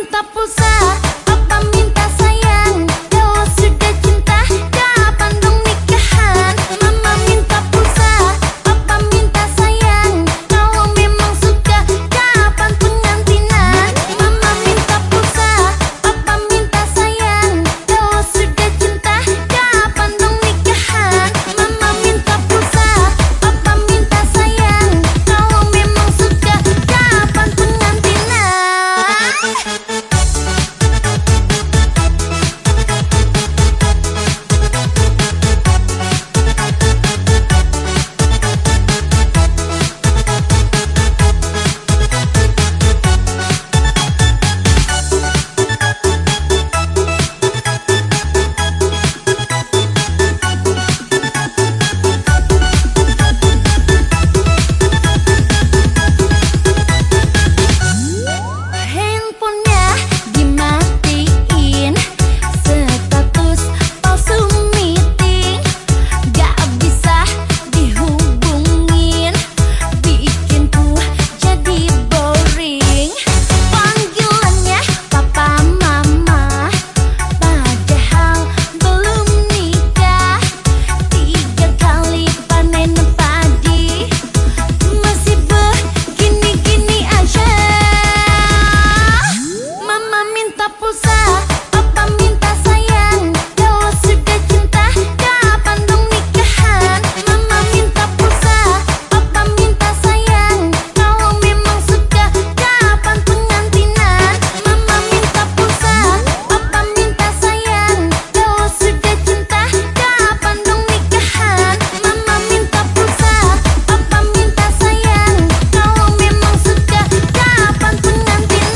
tenta pulsar cinta pulsa Papa minta sayang? Kalau sudah cinta. Kapan dong nikahan? Mama minta pulsa Papa minta sayang? Kau memang suka Kapan pengantinan? Mama minta pulsa Papa minta sayang? Kalau sudah cinta. Kapan dong nikahan? Mama minta pulsa Papa minta sayang? Kau memang suka Kapan pengantinan?